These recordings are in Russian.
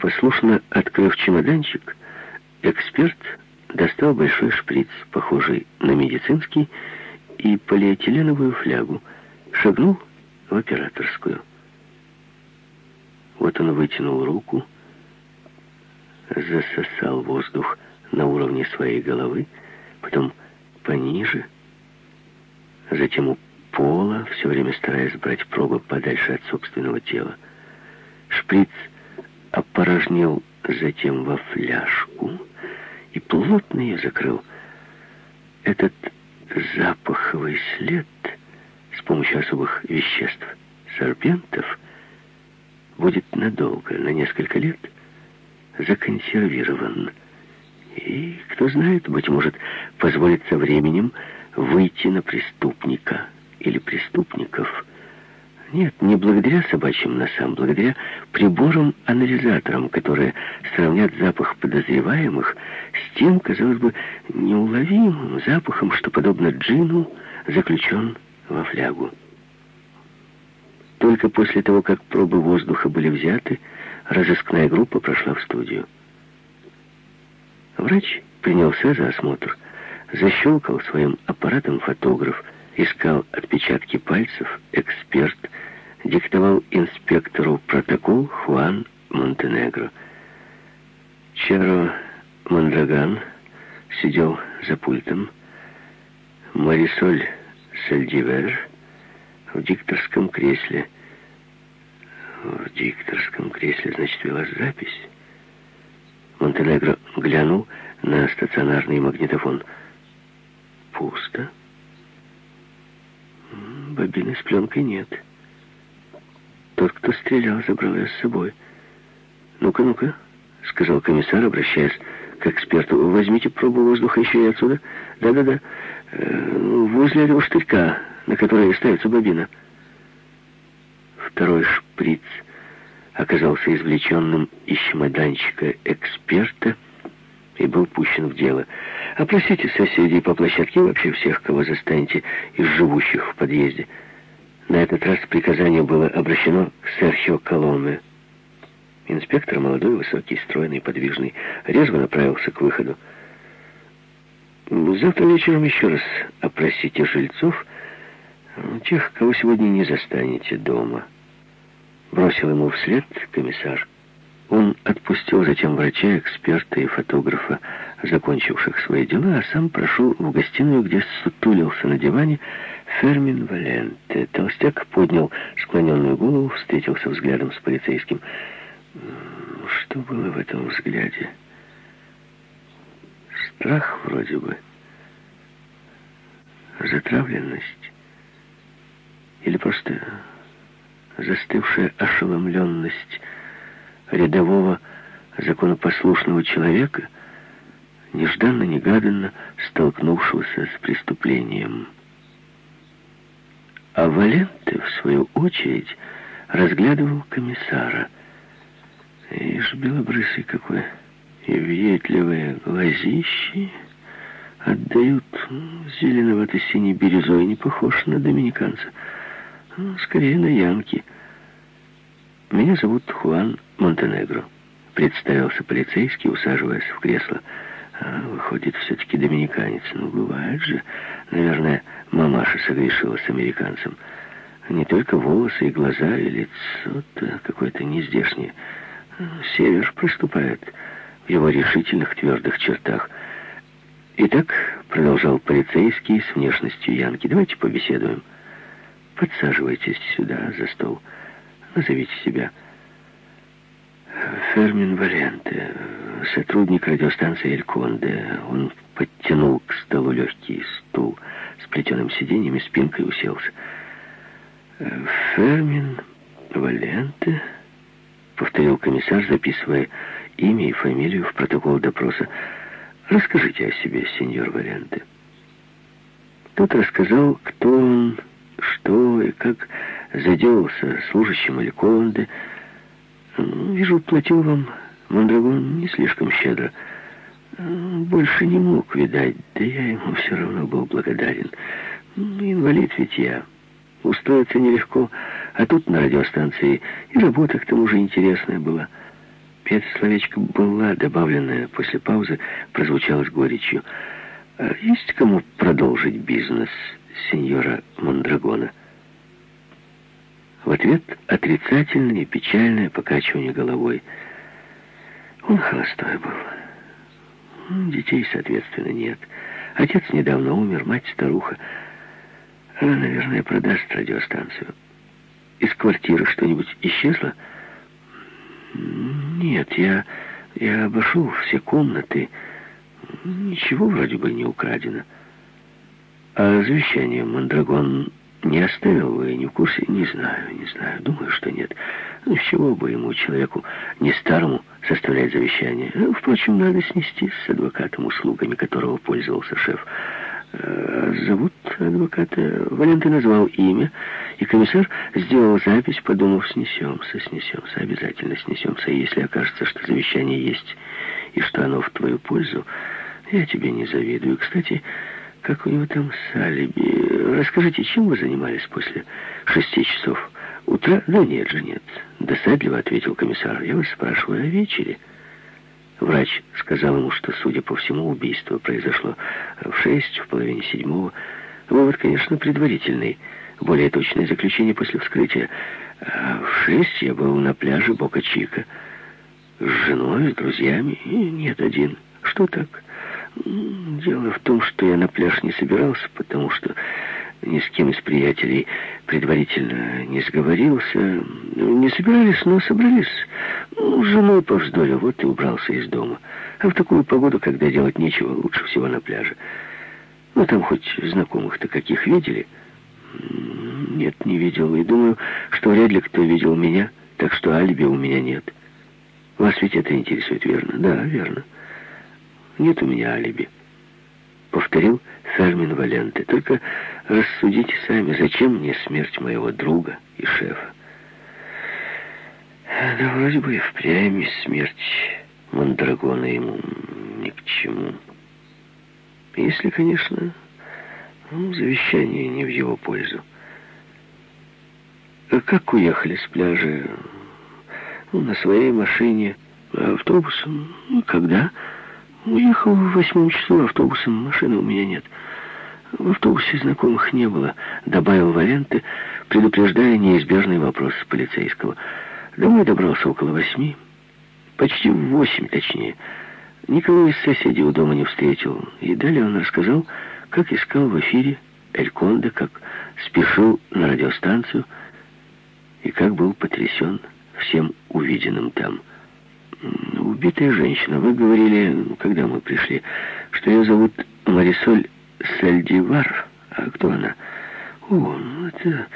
Послушно открыв чемоданчик, эксперт достал большой шприц, похожий на медицинский, и полиэтиленовую флягу, шагнул в операторскую. Вот он вытянул руку, засосал воздух на уровне своей головы, потом пониже, затем у пола, все время стараясь брать пробы подальше от собственного тела. Шприц опорожнил затем во фляжку и плотно ее закрыл. Этот запаховый след с помощью особых веществ, сорбентов, будет надолго, на несколько лет, законсервирован. И, кто знает, быть может, позволит со временем выйти на преступника или преступников. Нет, не благодаря собачьим носам, благодаря приборам-анализаторам, которые сравнят запах подозреваемых с тем, казалось бы, неуловимым запахом, что, подобно джину, заключен во флягу. Только после того, как пробы воздуха были взяты, разыскная группа прошла в студию. Врач принялся за осмотр, защелкал своим аппаратом фотограф, искал отпечатки пальцев, эксперт диктовал инспектору протокол Хуан Монтенегро. Чаро Мондраган сидел за пультом. Марисоль Сальдивер в дикторском кресле. В дикторском кресле, значит, велась запись. Монтенегро глянул на стационарный магнитофон. Пусто. Бобины с пленкой нет. Тот, кто стрелял, забрал ее с собой. «Ну-ка, ну-ка», — сказал комиссар, обращаясь к эксперту. «Возьмите пробу воздуха еще и отсюда. Да-да-да. Э, возле этого штырька, на который ставится бобина». Второй шприц оказался извлеченным из чемоданчика эксперта и был пущен в дело. Опросите соседей по площадке вообще всех, кого застанете из живущих в подъезде. На этот раз приказание было обращено к Серхио Коломе. Инспектор, молодой, высокий, стройный, подвижный, резво направился к выходу. Завтра вечером еще раз опросите жильцов, тех, кого сегодня не застанете дома. Бросил ему вслед комиссар. Он отпустил затем врача, эксперта и фотографа, закончивших свои дела, а сам прошел в гостиную, где сутулился на диване Фермин Валенте. Толстяк поднял склоненную голову, встретился взглядом с полицейским. Что было в этом взгляде? Страх вроде бы. Затравленность. Или просто застывшая ошеломленность рядового законопослушного человека, нежданно-негаданно столкнувшегося с преступлением. А Валенте, в свою очередь, разглядывал комиссара. Ишь, белобрысый какой, и въедливые глазищи отдают зеленовато-синей бирюзой, не похож на доминиканца, скорее на янки. Меня зовут Хуан Монтенегро. Представился полицейский, усаживаясь в кресло. А, выходит, все-таки доминиканец. Ну, бывает же. Наверное, мамаша согрешила с американцем. Не только волосы и глаза, и лицо-то какое-то нездешнее. Север проступает в его решительных твердых чертах. Итак, продолжал полицейский с внешностью Янки, давайте побеседуем. Подсаживайтесь сюда, за стол. Назовите себя. Фермин Валенте, сотрудник радиостанции «Эль Конде». Он подтянул к столу легкий стул с плетеным сиденьем и спинкой уселся. «Фермин Валенте», — повторил комиссар, записывая имя и фамилию в протокол допроса. «Расскажите о себе, сеньор Валенте». Тот рассказал, кто он, что и как заделался служащим Эль Конде, Вижу, платил вам Мондрагон не слишком щедро. Больше не мог, видать, да я ему все равно был благодарен. Инвалид ведь я. Устроиться нелегко, а тут на радиостанции и работа к тому же интересная была. Это словечко «была», добавленное после паузы, прозвучало с горечью. А есть кому продолжить бизнес, сеньора Мондрагона? В ответ отрицательное и печальное покачивание головой. Он холостой был. Детей, соответственно, нет. Отец недавно умер, мать старуха. Она, наверное, продаст радиостанцию. Из квартиры что-нибудь исчезло? Нет, я, я обошел все комнаты. Ничего вроде бы не украдено. А завещание Мандрагон не оставил вы, не в курсе? Не знаю, не знаю. Думаю, что нет. Ну, с чего бы ему, человеку не старому, составлять завещание? Ну, впрочем, надо снести с адвокатом, услугами которого пользовался шеф. Э, зовут адвоката. Валентин назвал имя, и комиссар сделал запись, подумав, снесемся, снесемся, обязательно снесемся. И если окажется, что завещание есть, и что оно в твою пользу, я тебе не завидую. Кстати, как у него там с алиби? Расскажите, чем вы занимались после шести часов утра? Да нет же, нет. Досадливо ответил комиссар. Я вас спрашиваю о вечере. Врач сказал ему, что, судя по всему, убийство произошло в шесть, в половине седьмого. Вывод, конечно, предварительный. Более точное заключение после вскрытия. А в шесть я был на пляже Бока-Чика. С женой, с друзьями. Нет, один. Что так? Дело в том, что я на пляж не собирался, потому что ни с кем из приятелей предварительно не сговорился. Не собирались, но собрались. Ну, с женой повздорил, вот и убрался из дома. А в такую погоду, когда делать нечего, лучше всего на пляже. Ну, там хоть знакомых-то каких видели? Нет, не видел. И думаю, что вряд ли кто видел меня, так что алиби у меня нет. Вас ведь это интересует, верно? Да, верно. Нет у меня алиби. Повторил Фермин Валенте. Только рассудите сами, зачем мне смерть моего друга и шефа? Да вроде бы и впрямь смерть Мандрагона ему ни к чему. Если, конечно, ну, завещание не в его пользу. Как уехали с пляжа? Ну, на своей машине, автобусом. Ну, когда? Уехал в восьмом часу автобусом, машины у меня нет. В автобусе знакомых не было, добавил Валенты, предупреждая неизбежный вопрос полицейского. Домой добрался около восьми, почти в восемь точнее. Никого из соседей у дома не встретил. И далее он рассказал, как искал в эфире Эль Конде, как спешил на радиостанцию и как был потрясен всем увиденным там. Убитая женщина. Вы говорили, когда мы пришли, что ее зовут Марисоль Сальдивар. А кто она? О, ну это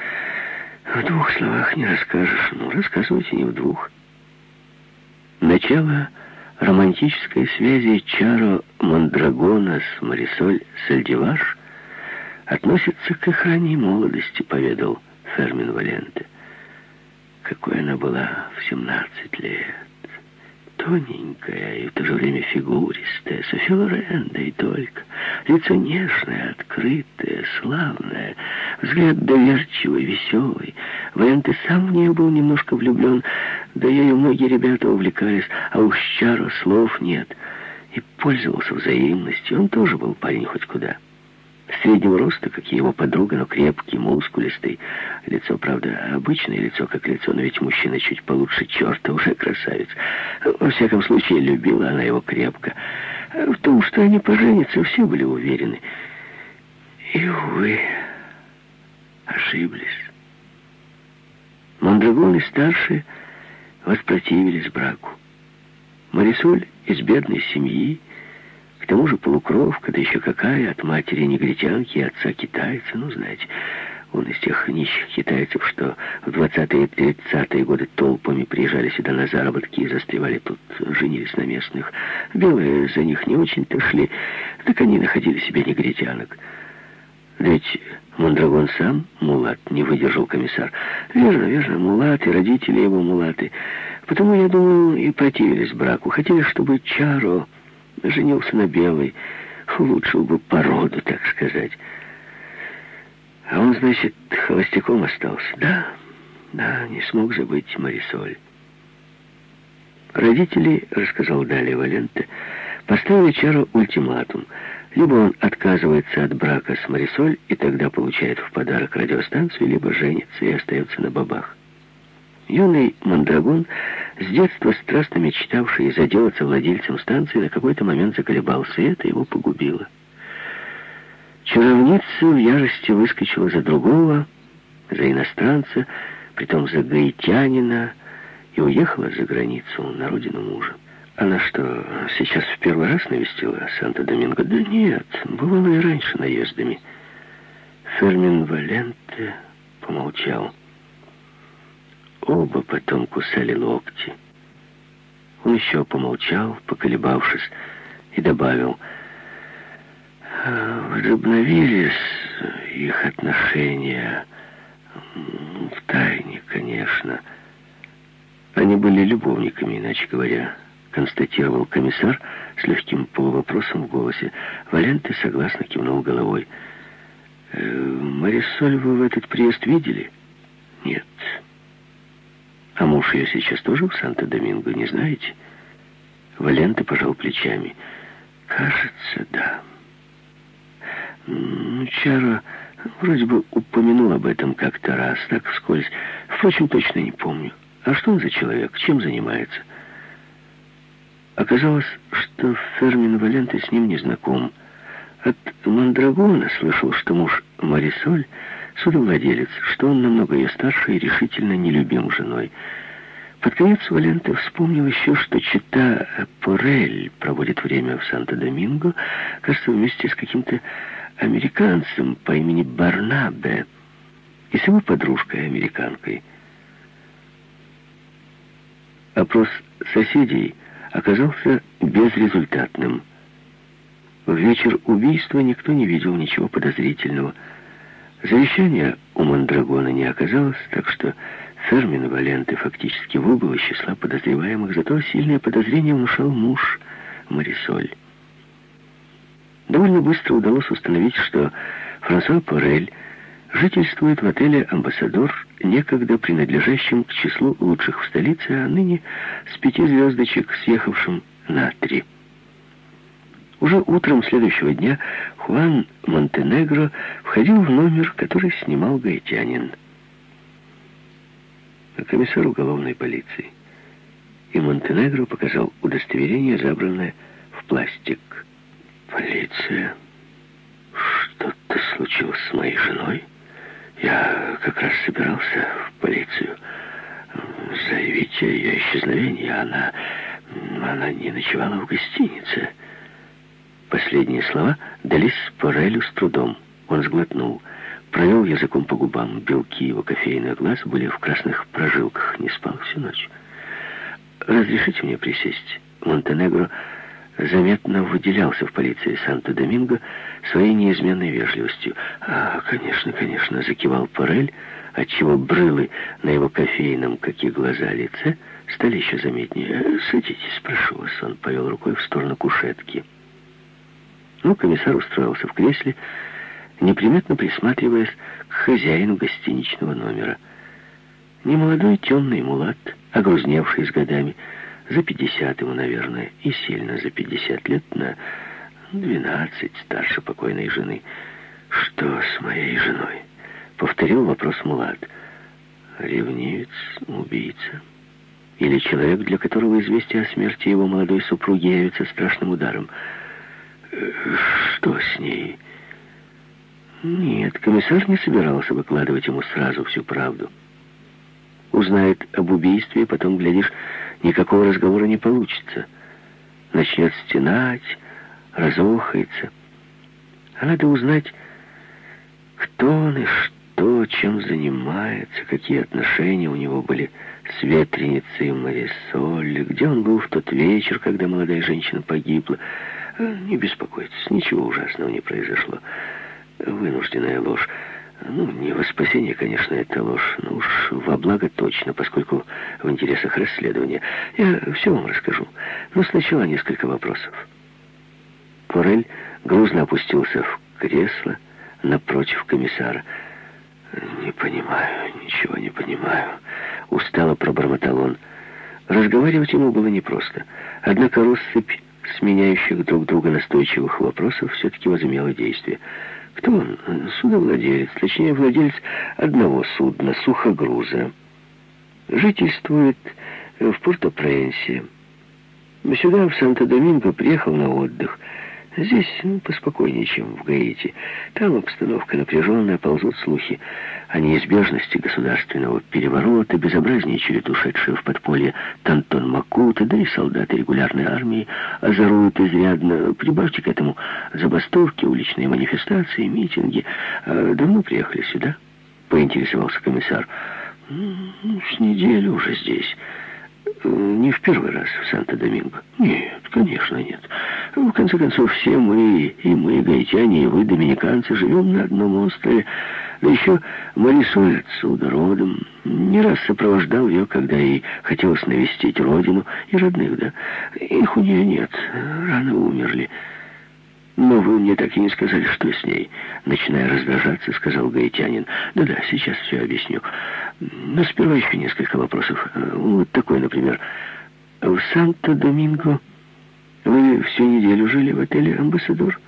в двух словах не расскажешь. Ну, рассказывайте не в двух. Начало романтической связи Чаро Мандрагона с Марисоль Сальдивар относится к их ранней молодости, поведал Фермин Валенте. Какой она была в 17 лет тоненькая и в то же время фигуристая, София Лорен, и только. Лицо нежное, открытое, славное, взгляд доверчивый, веселый. Валенты сам в нее был немножко влюблен, да ею многие ребята увлекались, а уж Чару слов нет. И пользовался взаимностью, он тоже был парень хоть куда. Среднего роста, как и его подруга, но крепкий, мускулистый. Лицо, правда, обычное лицо, как лицо, но ведь мужчина чуть получше черта, уже красавец. Во всяком случае, любила она его крепко. В том, что они поженятся, все были уверены. И, увы, ошиблись. Мандрагоны старшие воспротивились браку. Марисоль из бедной семьи, к тому же полукровка, да еще какая, от матери негритянки отца китайца, ну, знаете, он из тех нищих китайцев, что в 20-е и 30-е годы толпами приезжали сюда на заработки и застревали тут, женились на местных. Белые за них не очень-то шли, так они находили себе негритянок. Ведь Мондрагон сам мулат, не выдержал комиссар. Верно, верно, мулат и родители его мулаты. Потому, я думаю, и противились браку. Хотели, чтобы Чаро женился на белой. Улучшил бы породу, так сказать. А он, значит, холостяком остался. Да, да, не смог забыть Марисоль. Родители, рассказал далее Валенте, поставили Чару ультиматум. Либо он отказывается от брака с Марисоль и тогда получает в подарок радиостанцию, либо женится и остается на бабах. Юный Мандрагон, с детства страстно мечтавший заделаться владельцем станции, на какой-то момент заколебался, и это его погубило. Чаровница в ярости выскочила за другого, за иностранца, притом за гаитянина, и уехала за границу, на родину мужа. Она что, сейчас в первый раз навестила Санто-Доминго? Да нет, бывало и раньше наездами. Фермин Валенте помолчал. Оба потом кусали локти. Он еще помолчал, поколебавшись, и добавил, «А, возобновились их отношения в тайне, конечно. Они были любовниками, иначе говоря, констатировал комиссар с легким полувопросом в голосе. Валенты согласно кивнул головой. «Э, «Марисоль вы в этот приезд видели?» «Нет». «А муж ее сейчас тоже в Санто-Доминго, не знаете?» Валенты пожал плечами. «Кажется, да». Чаро вроде бы упомянул об этом как-то раз, так вскользь. Впрочем, точно не помню. А что он за человек? Чем занимается? Оказалось, что Фермин Валенте с ним не знаком. От Мандрагона слышал, что муж Марисоль судовладелец, что он намного ее старше и решительно нелюбим женой. Под конец Валенте вспомнил еще, что чита Порель проводит время в Санто-Доминго, кажется, вместе с каким-то американцем по имени Барнабе и с его подружкой-американкой. Опрос соседей оказался безрезультатным. В вечер убийства никто не видел ничего подозрительного. Завещания у Мандрагона не оказалось, так что Фермин Валенты фактически выбыл из числа подозреваемых, зато сильное подозрение внушал муж Марисоль. Довольно быстро удалось установить, что Франсуа Порель жительствует в отеле «Амбассадор», некогда принадлежащем к числу лучших в столице, а ныне с пяти звездочек, съехавшим на три. Уже утром следующего дня Хуан Монтенегро входил в номер, который снимал гаитянин. Комиссар уголовной полиции. И Монтенегро показал удостоверение, забранное в пластик. Полиция. Что-то случилось с моей женой? Я как раз собирался в полицию заявить о ее исчезновении. Она, она не ночевала в гостинице. Последние слова дались Порелю с трудом. Он сглотнул, провел языком по губам. Белки его кофейных глаз были в красных прожилках. Не спал всю ночь. «Разрешите мне присесть?» Монтенегро заметно выделялся в полиции Санто-Доминго своей неизменной вежливостью. «А, конечно, конечно», — закивал Порель, отчего брылы на его кофейном, как и глаза лице, стали еще заметнее. «Садитесь, прошу вас», — он повел рукой в сторону кушетки. Ну, комиссар устроился в кресле, неприметно присматриваясь к хозяину гостиничного номера. Немолодой темный мулат, огрузневший с годами, — за 50 ему, наверное, и сильно за 50 лет на 12 старше покойной жены. «Что с моей женой?» — повторил вопрос Мулат. «Ревнивец, убийца. Или человек, для которого известие о смерти его молодой супруги явится страшным ударом. Что с ней?» Нет, комиссар не собирался выкладывать ему сразу всю правду. Узнает об убийстве, потом, глядишь, никакого разговора не получится. Начнет стенать, разохается. А надо узнать, кто он и что, чем занимается, какие отношения у него были с ветреницей Марисоль, где он был в тот вечер, когда молодая женщина погибла. Не беспокойтесь, ничего ужасного не произошло. Вынужденная ложь. Ну, не во спасение, конечно, это ложь, но уж во благо точно, поскольку в интересах расследования. Я все вам расскажу. Но сначала несколько вопросов. Порель грузно опустился в кресло напротив комиссара. «Не понимаю, ничего не понимаю», — устало пробормотал он. Разговаривать ему было непросто. Однако россыпь сменяющих друг друга настойчивых вопросов все-таки возымела действие. Кто он? Судовладелец, точнее, владелец одного судна, сухогруза. Жительствует в Порто-Пренсе. Сюда, в Санто-Доминго, приехал на отдых – Здесь ну, поспокойнее, чем в Гаити. Там обстановка напряженная, ползут слухи о неизбежности государственного переворота, безобразничают ушедшие в подполье Тантон Макута, да и солдаты регулярной армии озоруют изрядно. Прибавьте к этому забастовки, уличные манифестации, митинги. А давно приехали сюда? Поинтересовался комиссар. Ну, с неделю уже здесь. Не в первый раз в Санто-Доминго. Нет, конечно, нет. В конце концов, все мы, и мы, гаитяне, и вы, доминиканцы, живем на одном острове. Да еще Марисоль отсюда родом. Не раз сопровождал ее, когда ей хотелось навестить родину и родных, да. Их у нее нет, рано умерли. «Но вы мне так и не сказали, что с ней». Начиная раздражаться, сказал гаитянин. «Да-да, сейчас все объясню. Но сперва еще несколько вопросов. Вот такой, например. В Санто-Доминго вы всю неделю жили в отеле «Амбассадор»?»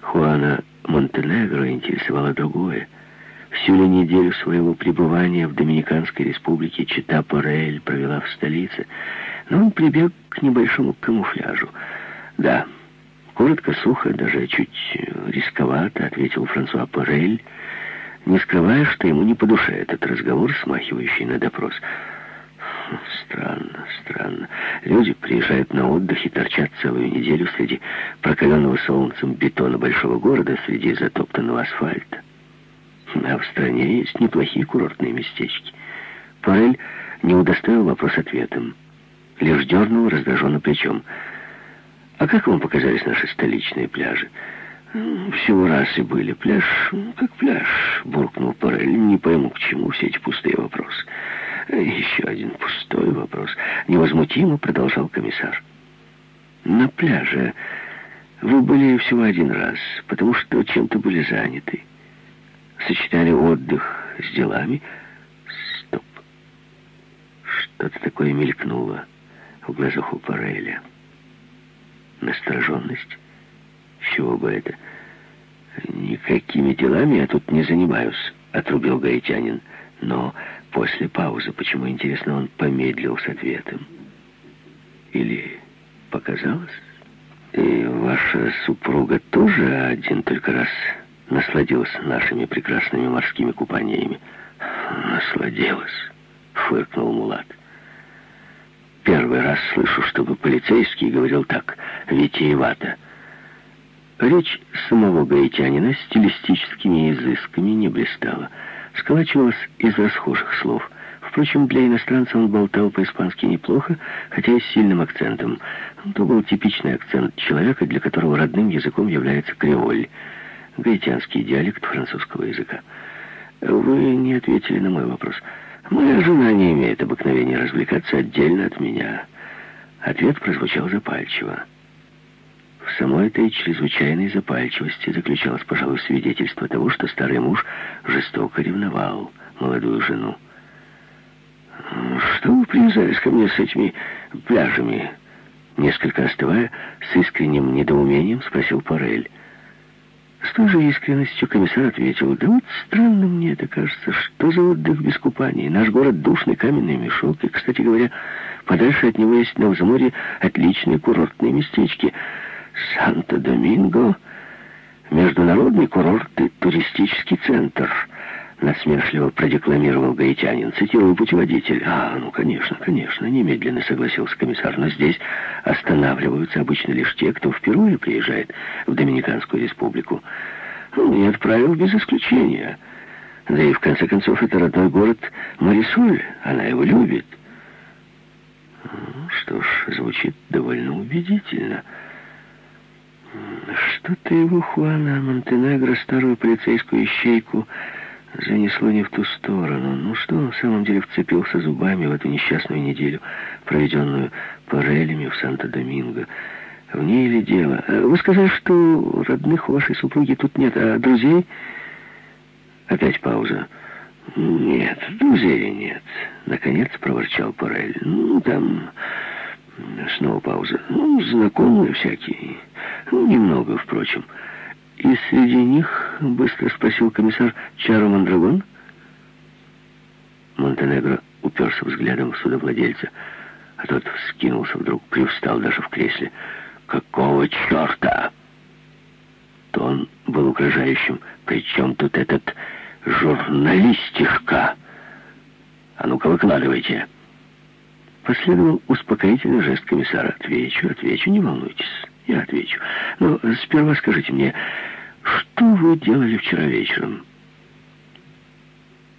Хуана Монтенегро интересовало другое. Всю ли неделю своего пребывания в Доминиканской республике Чита Порель провела в столице, но он прибег к небольшому камуфляжу. «Да». Коротко, сухо, даже чуть рисковато, ответил Франсуа Порель, не скрывая, что ему не по душе этот разговор, смахивающий на допрос. Странно, странно. Люди приезжают на отдых и торчат целую неделю среди прокаленного солнцем бетона большого города, среди затоптанного асфальта. А в стране есть неплохие курортные местечки. Порель не удостоил вопрос ответом. Лишь дернул раздраженно плечом. А как вам показались наши столичные пляжи? Всего раз и были. Пляж, как пляж, буркнул Парель. Не пойму, к чему все эти пустые вопросы. Еще один пустой вопрос. Невозмутимо продолжал комиссар. На пляже вы были всего один раз, потому что чем-то были заняты. Сочетали отдых с делами. Стоп. Что-то такое мелькнуло в глазах у Пареля настороженность. Чего бы это? «Никакими делами я тут не занимаюсь», — отрубил гаитянин. Но после паузы, почему, интересно, он помедлил с ответом. Или показалось? И ваша супруга тоже один только раз насладилась нашими прекрасными морскими купаниями? Насладилась, фыркнул Мулат. Первый раз слышу, чтобы полицейский говорил так витиевато. Речь самого гаитянина стилистическими изысками не блистала. Сколачивалась из расхожих слов. Впрочем, для иностранца он болтал по-испански неплохо, хотя и с сильным акцентом. То был типичный акцент человека, для которого родным языком является креоль, гаитянский диалект французского языка. Вы не ответили на мой вопрос. Моя жена не имеет обыкновения развлекаться отдельно от меня. Ответ прозвучал запальчиво. В самой этой чрезвычайной запальчивости заключалось, пожалуй, свидетельство того, что старый муж жестоко ревновал молодую жену. «Что вы привязались ко мне с этими пляжами?» Несколько остывая, с искренним недоумением спросил Парель. С той же искренностью комиссар ответил, «Да вот странно мне это кажется, что за отдых без купания? Наш город душный каменный мешок, и, кстати говоря, подальше от него есть на взморье отличные курортные местечки. Санто-Доминго — международный курорт и туристический центр». Насмешливо продекламировал гаитянин. Цитирую путеводитель. «А, ну, конечно, конечно», — немедленно согласился комиссар. «Но здесь останавливаются обычно лишь те, кто впервые приезжает в Доминиканскую республику. Ну, и отправил без исключения. Да и, в конце концов, это родной город Марисоль. Она его любит». Что ж, звучит довольно убедительно. Что-то его Хуана Монтенегро, старую полицейскую ищейку, занесло не в ту сторону. Ну что он в самом деле вцепился зубами в эту несчастную неделю, проведенную парелями в Санто-Доминго? В ней ли дело? А вы сказали, что родных у вашей супруги тут нет, а друзей? Опять пауза. Нет, друзей нет. Наконец проворчал Парель. Ну, там... Снова пауза. Ну, знакомые всякие. Ну, немного, впрочем. И среди них, быстро спросил комиссар, Чаро Мандрагон? Монтенегро уперся взглядом в судовладельца, а тот вскинулся вдруг, привстал даже в кресле. «Какого черта?» Тон был угрожающим. «При чем тут этот журналистишка? А ну-ка выкладывайте!» Последовал успокоительный жест комиссара. «Отвечу, отвечу, не волнуйтесь, я отвечу. Но сперва скажите мне, что вы делали вчера вечером?»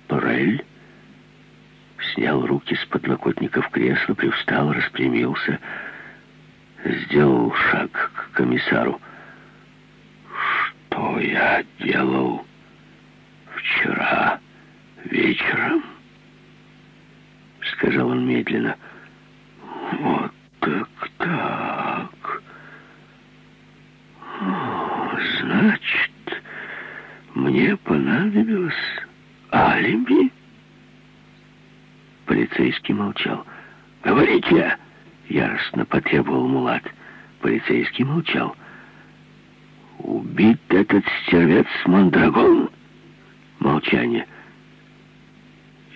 Порель снял руки с подлокотников кресла, привстал, распрямился, сделал шаг к комиссару. «Что я делал вчера вечером?» Сказал он медленно. «Вот так так. О, значит, мне понадобилось алиби?» Полицейский молчал. «Говорите!» — яростно потребовал Мулат. Полицейский молчал. «Убит этот стервец Мандрагон?» Молчание.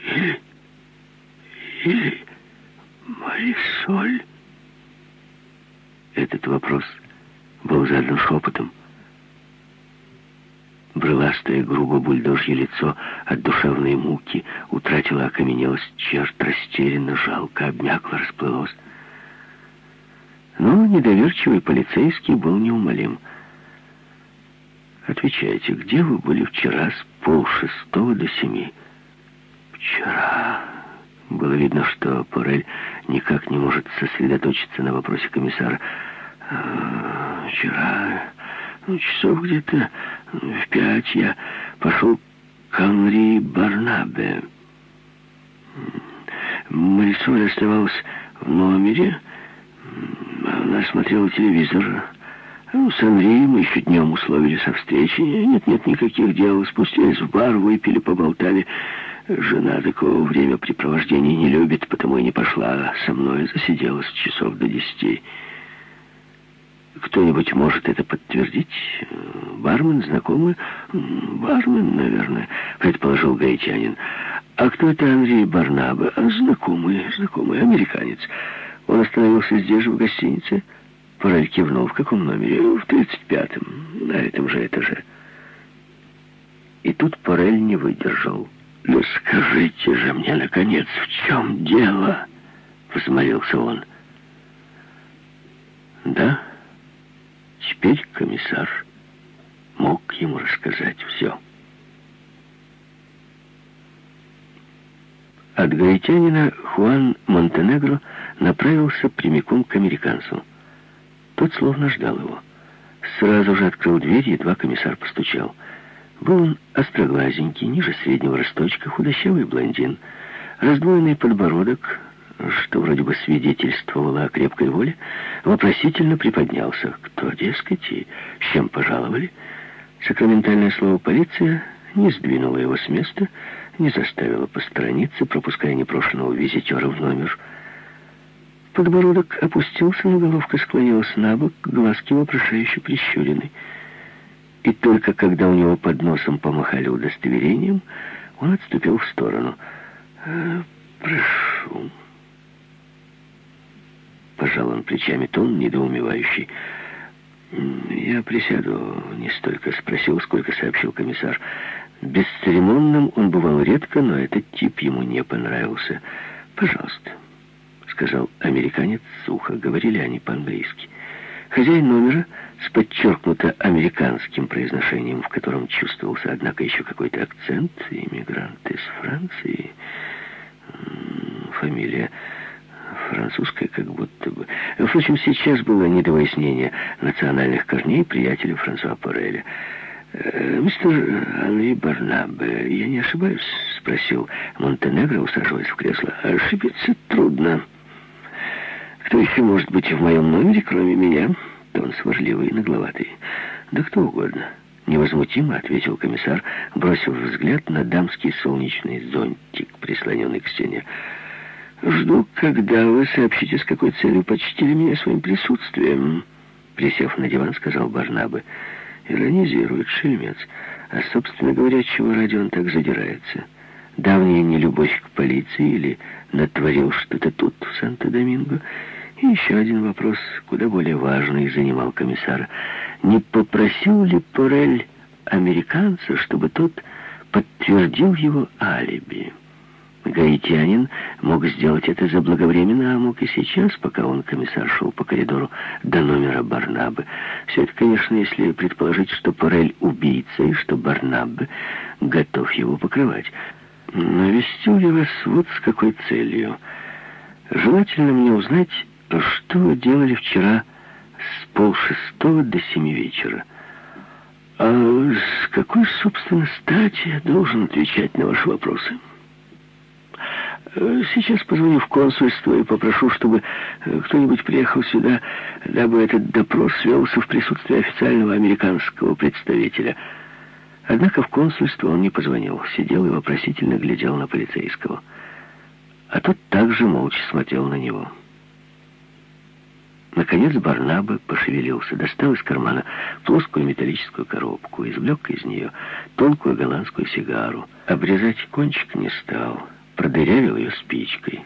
«Или... или... Марисоль?» Этот вопрос был задан шепотом. Брыластое грубо бульдожье лицо от душевной муки утратило окаменелость черт, растерянно, жалко, обмякло, расплылось. Но недоверчивый полицейский был неумолим. «Отвечайте, где вы были вчера с полшестого до семи?» «Вчера...» Было видно, что Порель никак не может сосредоточиться на вопросе комиссара. «А, «Вчера...» Ну, часов где-то в пять я пошел к Анри Барнабе. Марисоль оставалась в номере. Она смотрела телевизор. Ну, с Анри мы еще днем условились о встрече. Нет-нет, никаких дел. Спустились в бар, выпили, поболтали. Жена такого времяпрепровождения не любит, потому и не пошла. Со мной засиделась часов до десяти. Кто-нибудь может это подтвердить? Бармен, знакомый? Бармен, наверное, предположил гаитянин. А кто это Андрей Барнаба? Знакомый, знакомый, американец. Он остановился здесь же, в гостинице. Пораль кивнул. В каком номере? В тридцать пятом, на этом же этаже. И тут Порель не выдержал. «Ну скажите же мне, наконец, в чем дело?» Взмолился он. «Да?» Теперь комиссар мог ему рассказать все. От гаитянина Хуан Монтенегро направился прямиком к американцу. Тот словно ждал его. Сразу же открыл дверь, едва комиссар постучал. Был он остроглазенький, ниже среднего росточка, худощавый блондин. Раздвоенный подбородок, что вроде бы свидетельствовало о крепкой воле, вопросительно приподнялся. Кто, дескать, и с чем пожаловали? Сакраментальное слово «полиция» не сдвинуло его с места, не заставило посторониться, пропуская непрошенного визитера в номер. Подбородок опустился, но головка склонилась на бок, глазки вопрошающе прищурены. И только когда у него под носом помахали удостоверением, он отступил в сторону. «Э, «Прошу». Пожал он плечами, тон недоумевающий. «Я присяду», — не столько спросил, сколько сообщил комиссар. Бесцеремонным он бывал редко, но этот тип ему не понравился. «Пожалуйста», — сказал американец сухо. Говорили они по-английски. Хозяин номера с подчеркнуто американским произношением, в котором чувствовался, однако, еще какой-то акцент, иммигрант из Франции, фамилия французская как будто бы. Впрочем, сейчас было не до выяснения национальных корней приятеля Франсуа Пореля. «Э, «Мистер Анри Барнабе, я не ошибаюсь?» — спросил Монтенегро, усаживаясь в кресло. «Ошибиться трудно. Кто еще может быть в моем номере, кроме меня?» Тон сварливый и нагловатый. «Да кто угодно». Невозмутимо ответил комиссар, бросив взгляд на дамский солнечный зонтик, прислоненный к стене. «Жду, когда вы сообщите, с какой целью почтили меня своим присутствием», присев на диван, сказал Барнабы. Иронизирует шельмец. А, собственно говоря, чего ради он так задирается? Давняя нелюбовь к полиции или натворил что-то тут, в Санто-Доминго? И еще один вопрос, куда более важный, занимал комиссара. Не попросил ли Порель американца, чтобы тот подтвердил его алиби? Гаитянин мог сделать это заблаговременно, а мог и сейчас, пока он, комиссар, шел по коридору до номера Барнабы. Все это, конечно, если предположить, что Порель убийца и что Барнабы готов его покрывать. Навестил я вас вот с какой целью. Желательно мне узнать, что вы делали вчера с полшестого до семи вечера. А с какой, собственно, стати я должен отвечать на ваши вопросы?» Сейчас позвоню в консульство и попрошу, чтобы э, кто-нибудь приехал сюда, дабы этот допрос велся в присутствии официального американского представителя. Однако в консульство он не позвонил, сидел и вопросительно глядел на полицейского. А тот также молча смотрел на него. Наконец Барнабы пошевелился, достал из кармана плоскую металлическую коробку, извлек из нее тонкую голландскую сигару. Обрезать кончик не стал продырявил ее спичкой.